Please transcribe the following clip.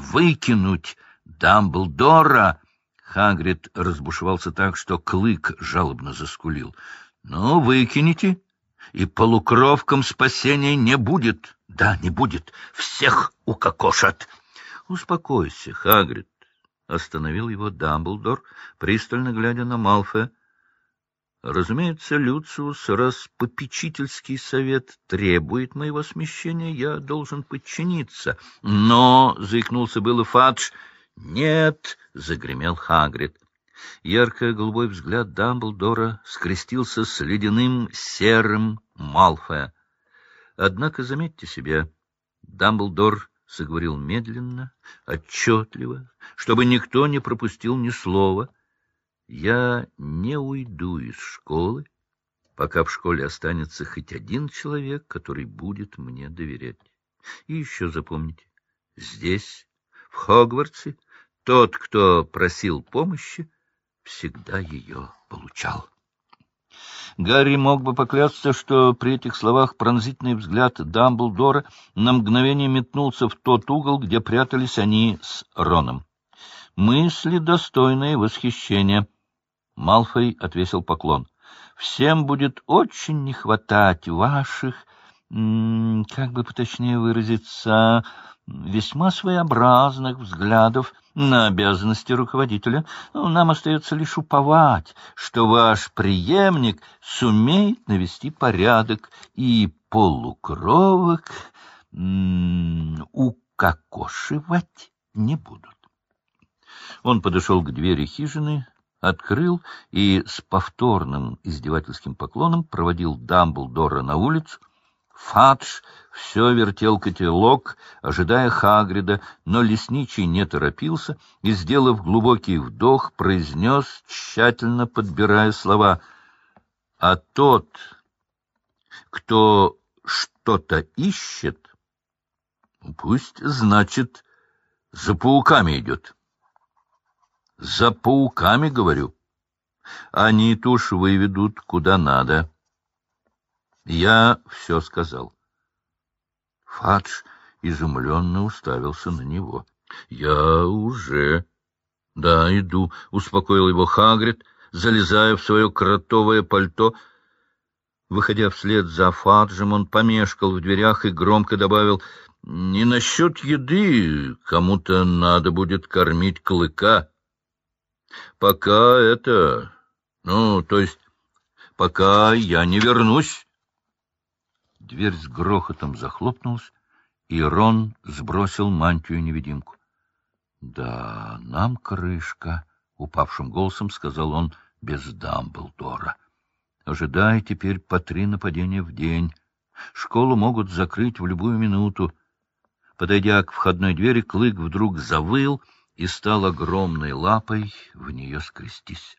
выкинуть Дамблдора. Хагрид разбушевался так, что клык жалобно заскулил. — Ну, выкинете, и полукровкам спасения не будет. — Да, не будет. Всех укокошат. — Успокойся, Хагрид, — остановил его Дамблдор, пристально глядя на Малфоя. Разумеется, Люциус, раз попечительский совет требует моего смещения, я должен подчиниться. Но, — заикнулся было Фадж, — нет, — загремел Хагрид. Ярко-голубой взгляд Дамблдора скрестился с ледяным серым Малфоя. Однако, заметьте себе, Дамблдор заговорил медленно, отчетливо, чтобы никто не пропустил ни слова — я не уйду из школы, пока в школе останется хоть один человек, который будет мне доверять. И еще запомните, здесь, в Хогвартсе, тот, кто просил помощи, всегда ее получал. Гарри мог бы поклясться, что при этих словах пронзительный взгляд Дамблдора на мгновение метнулся в тот угол, где прятались они с Роном. Мысли, достойные восхищения — Малфой отвесил поклон. — Всем будет очень не хватать ваших, как бы поточнее выразиться, весьма своеобразных взглядов на обязанности руководителя. Нам остается лишь уповать, что ваш преемник сумеет навести порядок и полукровок укокошивать не будут. Он подошел к двери хижины, открыл и с повторным издевательским поклоном проводил Дамблдора на улицу. Фадж все вертел котелок, ожидая Хагрида, но лесничий не торопился и, сделав глубокий вдох, произнес, тщательно подбирая слова, «А тот, кто что-то ищет, пусть, значит, за пауками идет». За пауками, говорю. Они тушь выведут куда надо. Я все сказал. Фадж изумленно уставился на него. — Я уже... — Да, иду, — успокоил его Хагрид, залезая в свое кротовое пальто. Выходя вслед за Фаджем, он помешкал в дверях и громко добавил, — Не насчет еды, кому-то надо будет кормить клыка. Пока это... Ну, то есть, пока я не вернусь. Дверь с грохотом захлопнулась, и Рон сбросил мантию-невидимку. — Да, нам крышка, — упавшим голосом сказал он без Дамблдора. — Ожидай теперь по три нападения в день. Школу могут закрыть в любую минуту. Подойдя к входной двери, Клык вдруг завыл — и стал огромной лапой в нее скрестись.